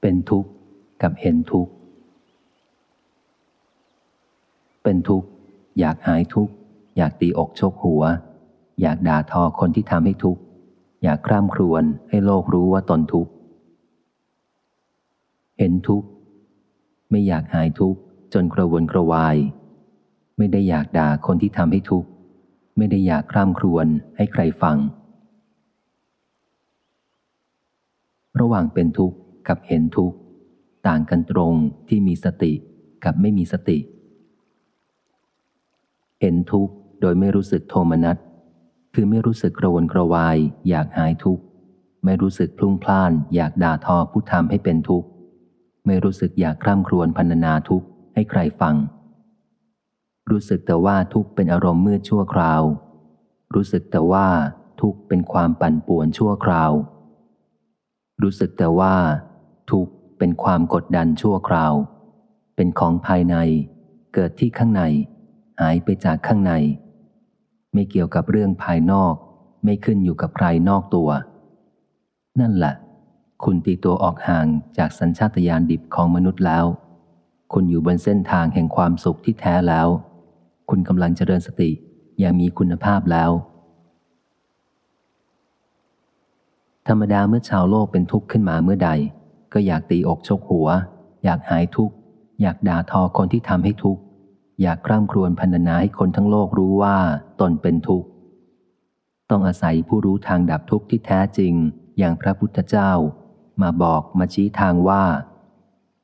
เป็นทุกข์กับเห็นทุกข์ เป็นทุกข์ อยากหายทุกข์ อยากตีอกชกหัว อยากด่าทอคนที่ทำให้ทุกข์ อยากคร่ำครวญให้โลกรู้ว่าตนทุกข์ เห็นทุกข์ ไม่อยากหายทุกข์ จนกระวนกระวาย ไม่ได้อยากด่าคนที่ทำให้ทุกข์ ไม่ได้อยากคร่ำครวญให้ใครฟังระหว่างเป็นทุกข์ กับเห็นทุกข์ ต่างกันตรงที่มีสติกับไม่มีสติ เห็นทุกข์โดยไม่รู้สึกโทมนัสคือไม่รู้สึกกระวนกระวาย อยากหายทุกข์ ไม่รู้สึกพลุ่งพล่าน อยากด่าทอผู้ทำให้เป็นทุกข์ ไม่รู้สึกอยากคร่ำครวญพันนาทุกข์ให้ใครฟัง รู้สึกแต่ว่าทุกข์เป็นอารมณ์มืดชั่วคราว รู้สึกแต่ว่าทุกข์เป็นความปั่นป่วนชั่วคราว รู้สึกแต่ว่า ทุกข์เป็นความกดดันชั่วคราว เป็นของภายใน เกิดที่ข้างใน หายไปจากข้างใน ไม่เกี่ยวกับเรื่องภายนอก ไม่ขึ้นอยู่กับใครนอกตัว นั่นแหละ คุณตีตัวออกห่างจากสัญชาตญาณดิบของมนุษย์แล้ว คุณอยู่บนเส้นทางแห่งความสุขที่แท้แล้ว คุณกำลังเจริญสติอย่างมีคุณภาพแล้วธรรมดาเมื่อชาวโลกเป็นทุกข์ขึ้นมาเมื่อใด ก็อยากตีอกชกหัว อยากหายทุกข์ อยากด่าทอคนที่ทำให้ทุกข์ อยากกร่ำครวญพันนาให้คนทั้งโลกรู้ว่าตนเป็นทุกข์ ต้องอาศัยผู้รู้ทางดับทุกข์ที่แท้จริง อย่างพระพุทธเจ้า มาบอกมาชี้ทางว่า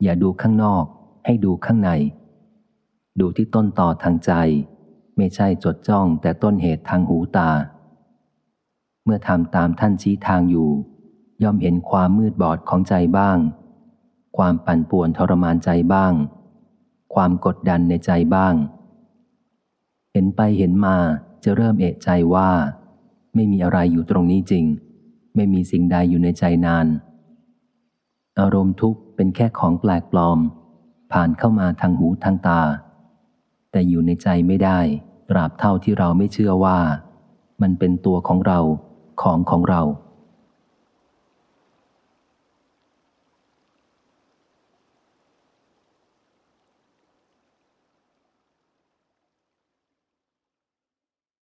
อย่าดูข้างนอกให้ดูข้างใน ดูที่ต้นต่อทางใจ ไม่ใช่จดจ้องแต่ต้นเหตุทางหูตา เมื่อทำตามท่านชี้ทางอยู่ ย่อมเห็นความมืดบอดของใจบ้าง ความปั่นป่วนทรมานใจบ้าง ความกดดันในใจบ้าง เห็นไปเห็นมาจะเริ่มเอะใจว่า ไม่มีอะไรอยู่ตรงนี้จริง ไม่มีสิ่งใดอยู่ในใจนาน อารมณ์ทุกข์เป็นแค่ของแปลกปลอม ผ่านเข้ามาทางหูทางตา แต่อยู่ในใจไม่ได้ ตราบเท่าที่เราไม่เชื่อว่า มันเป็นตัวของเราของของเรา